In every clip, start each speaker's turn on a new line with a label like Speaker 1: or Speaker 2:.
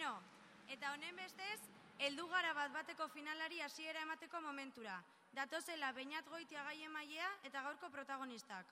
Speaker 1: Bueno, eta honen bestez, heldu gara bat bateko finalari hasiera emateko momentura. Datozela Beñat Goitia gai emailea eta gaurko protagonistak.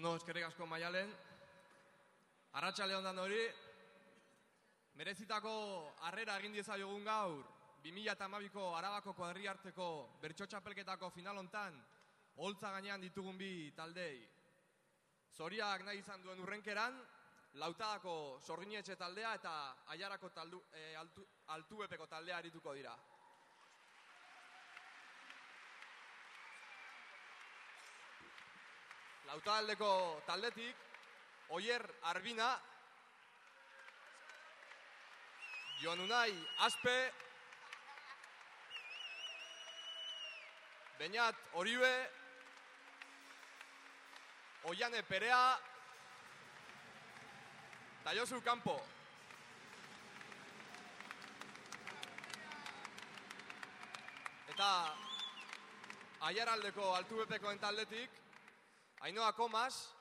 Speaker 2: Bueno, eskerrik asko maialen. Arratxale ondan hori, merezitako harrera egin diezaiogun gaur, 2008ko Arabako kuadri harteko bertxotxapelketako final hontan, holtza gainean ditugun bi taldei. Zoriak nahi izan duen urrenkeran, lautadako sorginetxe taldea eta aiarako taldu, e, altu, altuepeko taldea arituko dira. Lautaldeko taldetik, Oier Arbina, Jon Unai Aspe, Beñat Oribe, Oiane Perea, eta Josu Campo. Eta Aiaraldeko altubepekoen taldetik, Ainoa Komas,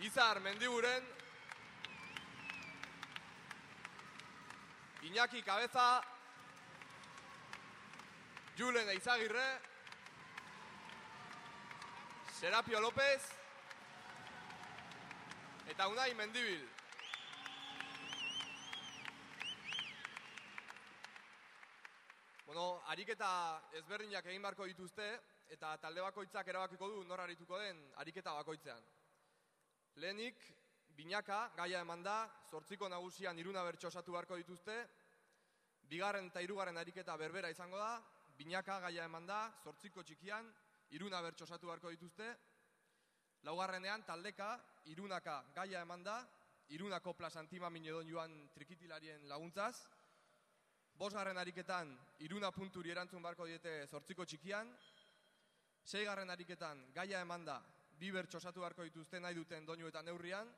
Speaker 2: Izar Mendiburen, Iñaki Cabeza, Julen Eizagirre, Serapio López, eta Unai Mendibil. Bueno, ariketa ezberdinak egin barko dituzte, eta talde bakoitzak erabakiko du nor arituko den ariketa bakoitzean. Lehenik, binaka, gaia eman da, zortziko nagusian iruna bertso osatu beharko dituzte, bigarren eta hirugarren ariketa berbera izango da, binaka, gaia eman da, zortziko txikian, iruna bertso osatu beharko dituzte, laugarrenean, taldeka, irunaka, gaia eman da, irunako plasantima minedon joan trikitilarien laguntzaz, bosgarren ariketan, iruna punturi erantzun beharko diete zortziko txikian, Seigarren ariketan gaia eman da, bi bertso osatu beharko dituzte nahi duten doinu eta neurrian.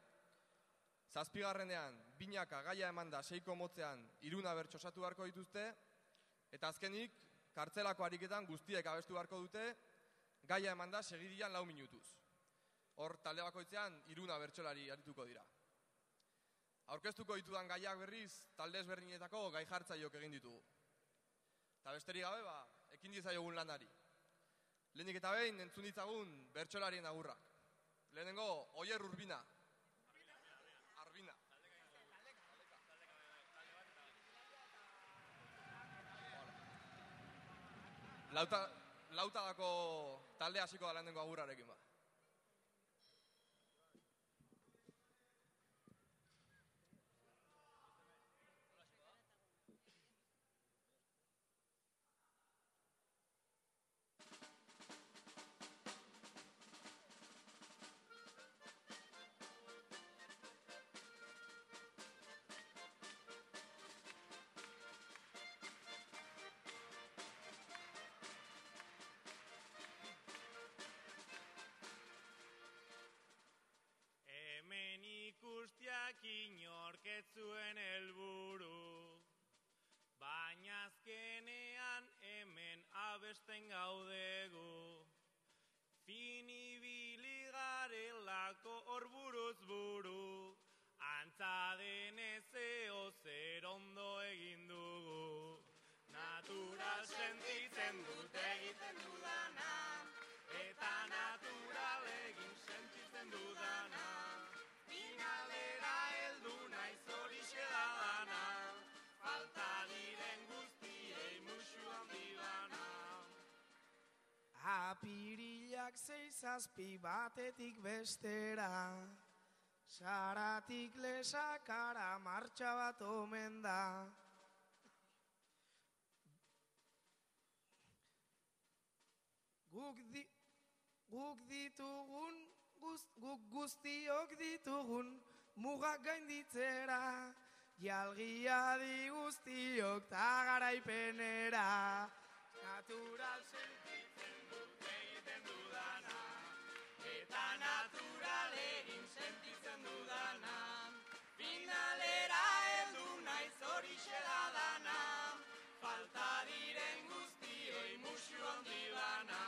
Speaker 2: Zazpigarrenean, binaka gaia eman da, seiko motzean, iruna bertso osatu beharko dituzte. Eta azkenik, kartzelako ariketan guztiek abestu beharko dute, gaia eman da, segidian lau minutuz. Hor, talde bakoitzean, iruna bertsolari arituko dira. Aurkeztuko ditudan gaiak berriz, talde ezberdinetako gai jartzaiok egin ditugu. Eta besterik gabe, ba, ekin dizaiogun lanari. Lehenik eta behin entzun ditzagun bertsolarien agurrak. Lehenengo, Oier Urbina. Arbina. Lauta, lautadako talde hasiko da lehenengo agurrarekin ba.
Speaker 3: Inorketzuen helburu. Baina azkenean hemen abesten gaudegu. Finibili garelako hor buruz buru. Antza denez eo zer ondo egin dugu. Natural sentitzen dut egiten
Speaker 4: Apirilak zei zazpi batetik bestera
Speaker 3: Zaratik lesakara martxa bat omen da. Guk, di, guk ditugun, guz, guk guztiok ditugun, mugak gainditzera, jalgia di guztiok ta garaipenera. Natural sentitzen eta natural egin sentitzen dudana. Finalera heldu naiz hori dana, falta diren guztioi musu handi bana.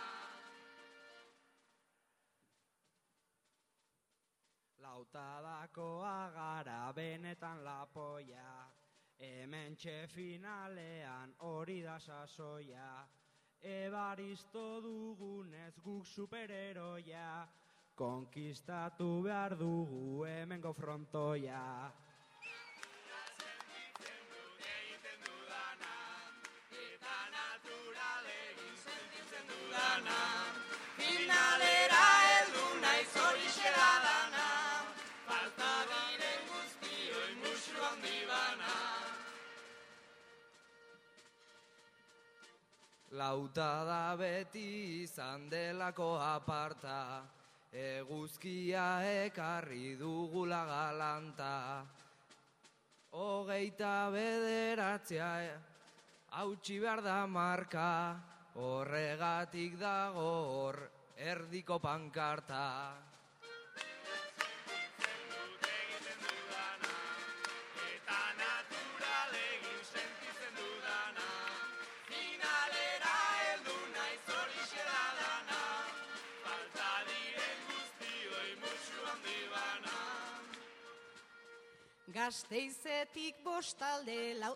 Speaker 5: Lautadakoa gara benetan lapoia, hemen finalean hori da sasoia. Ebaristo dugunez guk supereroia, konkistatu behar dugu hemengo frontoia.
Speaker 3: Finalera heldu naiz hori dana. Falta diren guztioi musu handi bana.
Speaker 5: Lauta da beti izan delako aparta, eguzkia ekarri dugula galanta. Hogeita bederatzea hautsi behar da marka, horregatik dago hor erdiko pankarta.
Speaker 6: Gazteizetik bostalde lau,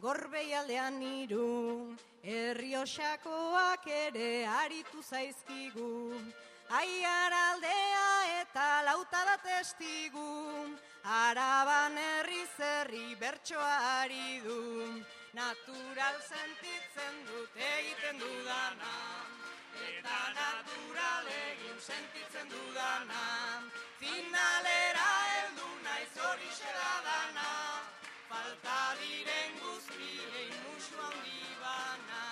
Speaker 6: gorbeialdean iru, herriosakoak ere aritu zaizkigu. Aiaraldea eta lauta da testigu, araban herri zerri bertsoa ari du. Natural sentitzen dut egiten dudana, eta natural egin sentitzen dudana. Finalera heldu hori dana, falta diren guztiei musu handi bana.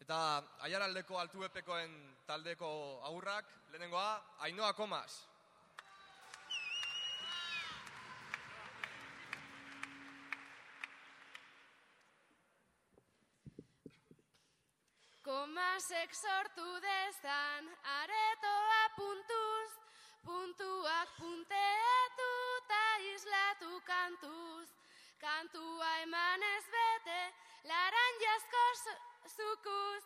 Speaker 2: Eta aiaraldeko altuepekoen taldeko aurrak, lehenengoa, Ainoa Komas.
Speaker 7: Komasek sortu dezan aretoa puntuz, puntuak punteatu eta islatu kantuz. Kantua emanez bete, laran jasko zukuz,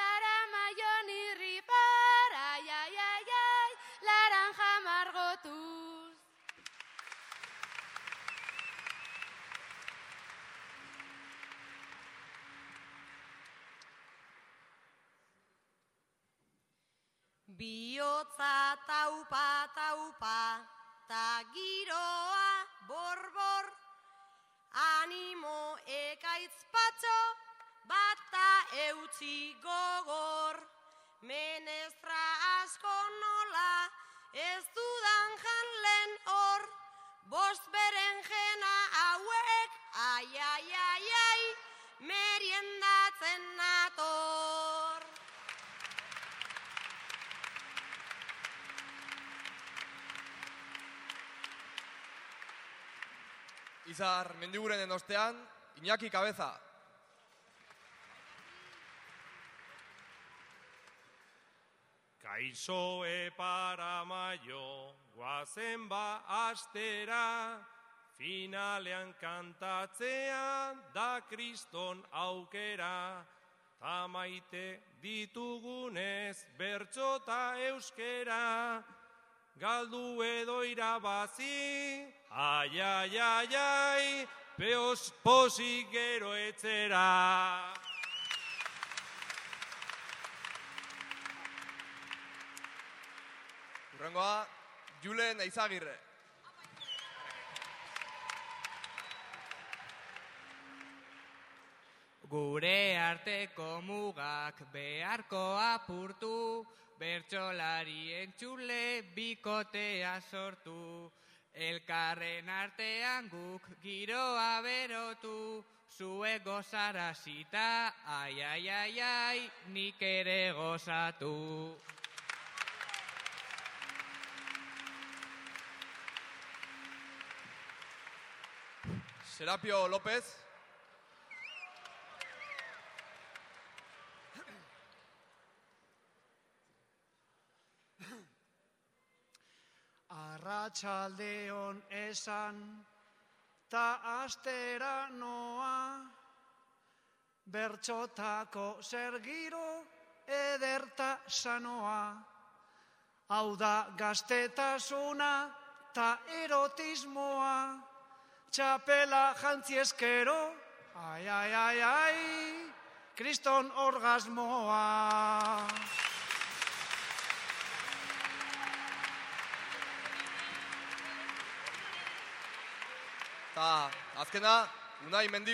Speaker 7: tara maion irripar, ai, ai, ai, ai, laran jamargotuz.
Speaker 6: Biotza taupa taupa, ta giroa borbor, animo ekaitz patxo, bata eutzi gogor. Menestra asko nola, ez
Speaker 2: Izar mendigurenen ostean, Iñaki Kabeza.
Speaker 8: Kaixo epara maio, guazen ba astera, finalean kantatzea da kriston aukera, ta maite ditugunez bertxota euskera, galdu edo irabazi, Ai, ai, ai, ai, peos posik gero etzera.
Speaker 2: Urrengoa, Julen Aizagirre.
Speaker 9: Gure arteko mugak beharko apurtu, bertsolarien txule bikotea sortu. Elkarren artean guk giroa berotu, zuek gozarazita, ai, ai, ai, ai, nik ere gozatu.
Speaker 2: Serapio López.
Speaker 10: Arratxaldeon esan, ta astera noa, bertxotako zer giro ederta sanoa. Hau da gaztetasuna ta erotismoa, txapela jantzi eskero, ai, ai, ai, ai, kriston orgasmoa.
Speaker 2: Eta azkena, Unai Mendi